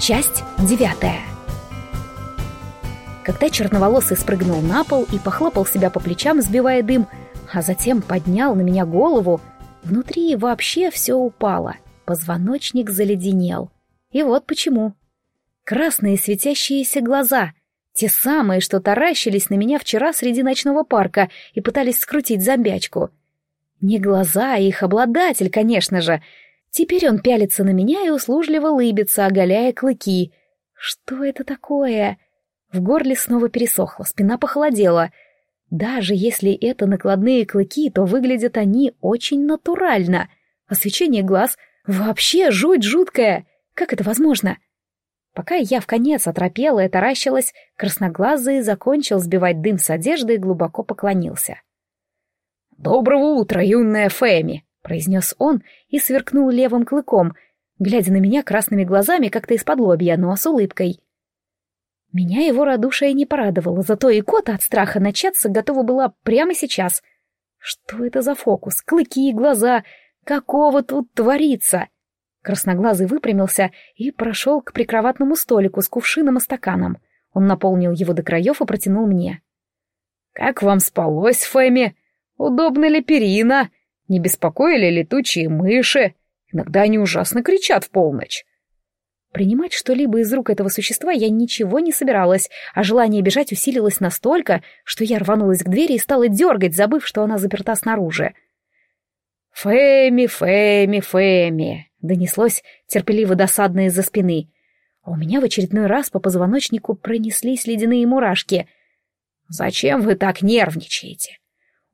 Часть девятая. Когда черноволосый спрыгнул на пол и похлопал себя по плечам, сбивая дым, а затем поднял на меня голову, внутри вообще все упало, позвоночник заледенел. И вот почему. Красные светящиеся глаза, те самые, что таращились на меня вчера среди ночного парка и пытались скрутить зомбячку. Не глаза, а их обладатель, конечно же — Теперь он пялится на меня и услужливо лыбится, оголяя клыки. Что это такое? В горле снова пересохло, спина похолодела. Даже если это накладные клыки, то выглядят они очень натурально. Освещение глаз вообще жуть жуткая. Как это возможно? Пока я в конец оторопела и таращилась, красноглазый закончил сбивать дым с одежды и глубоко поклонился. «Доброго утра, юная Фэми!» — произнес он и сверкнул левым клыком, глядя на меня красными глазами как-то из-под лобья, но с улыбкой. Меня его радушие не порадовало, зато и кота от страха начаться готова была прямо сейчас. Что это за фокус? Клыки и глаза. Какого тут творится? Красноглазый выпрямился и прошел к прикроватному столику с кувшином и стаканом. Он наполнил его до краев и протянул мне. «Как вам спалось, Фэми? Удобна ли перина?» Не беспокоили летучие мыши? Иногда они ужасно кричат в полночь. Принимать что-либо из рук этого существа я ничего не собиралась, а желание бежать усилилось настолько, что я рванулась к двери и стала дергать, забыв, что она заперта снаружи. «Фэми, Фэми, Фэми!» — донеслось терпеливо досадно из-за спины. А у меня в очередной раз по позвоночнику пронеслись ледяные мурашки. «Зачем вы так нервничаете?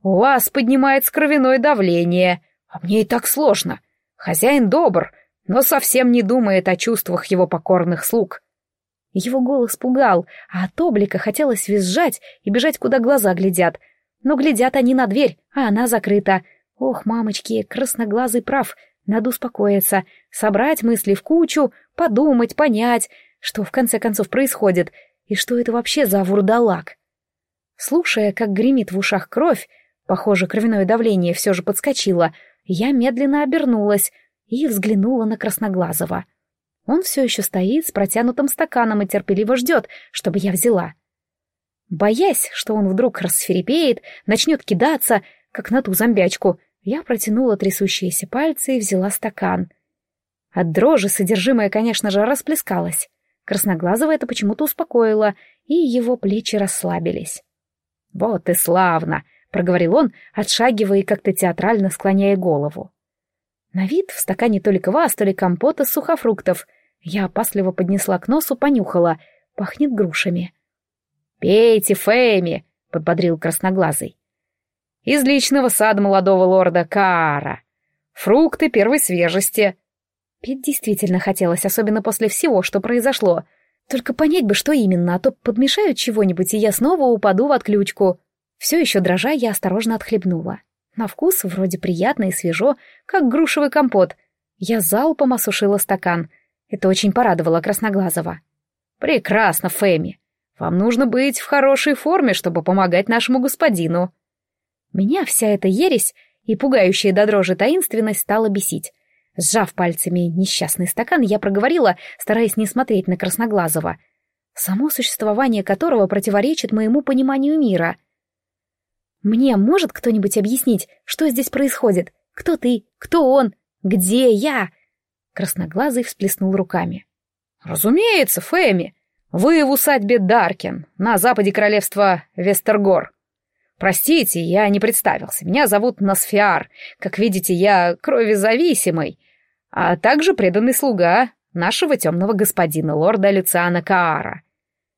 «У вас поднимается кровяное давление, а мне и так сложно. Хозяин добр, но совсем не думает о чувствах его покорных слуг». Его голос пугал, а от облика хотелось визжать и бежать, куда глаза глядят. Но глядят они на дверь, а она закрыта. Ох, мамочки, красноглазый прав, надо успокоиться, собрать мысли в кучу, подумать, понять, что в конце концов происходит, и что это вообще за вурдалак. Слушая, как гремит в ушах кровь, Похоже, кровяное давление все же подскочило. Я медленно обернулась и взглянула на Красноглазого. Он все еще стоит с протянутым стаканом и терпеливо ждет, чтобы я взяла. Боясь, что он вдруг расферепеет, начнет кидаться, как на ту зомбячку, я протянула трясущиеся пальцы и взяла стакан. От дрожи содержимое, конечно же, расплескалось. Красноглазого это почему-то успокоило, и его плечи расслабились. «Вот и славно!» — проговорил он, отшагивая и как-то театрально склоняя голову. На вид в стакане то ли квас, то ли компота с сухофруктов. Я опасливо поднесла к носу, понюхала. Пахнет грушами. «Пейте, Фэми!» — подбодрил красноглазый. «Из личного сада молодого лорда Каара. Фрукты первой свежести». Пить действительно хотелось, особенно после всего, что произошло. Только понять бы, что именно, а то подмешают чего-нибудь, и я снова упаду в отключку. Все еще дрожа, я осторожно отхлебнула. На вкус вроде приятно и свежо, как грушевый компот. Я залпом осушила стакан. Это очень порадовало Красноглазого. «Прекрасно, Фэми. Вам нужно быть в хорошей форме, чтобы помогать нашему господину». Меня вся эта ересь и пугающая до дрожи таинственность стала бесить. Сжав пальцами несчастный стакан, я проговорила, стараясь не смотреть на Красноглазого, само существование которого противоречит моему пониманию мира — мне может кто-нибудь объяснить, что здесь происходит? Кто ты? Кто он? Где я?» Красноглазый всплеснул руками. «Разумеется, Фэми. Вы в усадьбе Даркин, на западе королевства Вестергор. Простите, я не представился. Меня зовут Носфиар. Как видите, я кровезависимый, а также преданный слуга нашего темного господина, лорда Люциана Каара».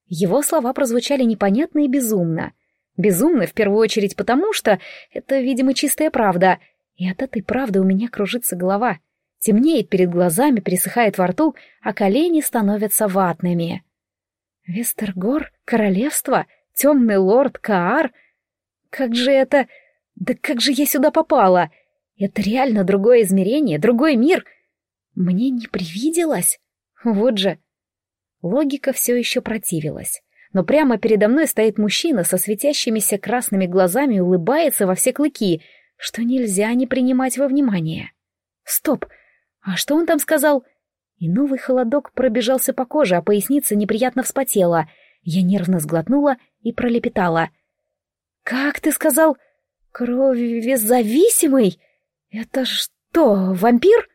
Его слова прозвучали непонятно и безумно — Безумно в первую очередь потому, что это, видимо, чистая правда. И от этой правды у меня кружится голова. Темнеет перед глазами, пересыхает во рту, а колени становятся ватными. Вестергор? Королевство? Темный лорд Каар? Как же это... Да как же я сюда попала? Это реально другое измерение, другой мир. Мне не привиделось? Вот же. Логика все еще противилась но прямо передо мной стоит мужчина со светящимися красными глазами и улыбается во все клыки, что нельзя не принимать во внимание. Стоп, а что он там сказал? И новый холодок пробежался по коже, а поясница неприятно вспотела. Я нервно сглотнула и пролепетала. «Как ты сказал? Кровезависимый? Это что, вампир?»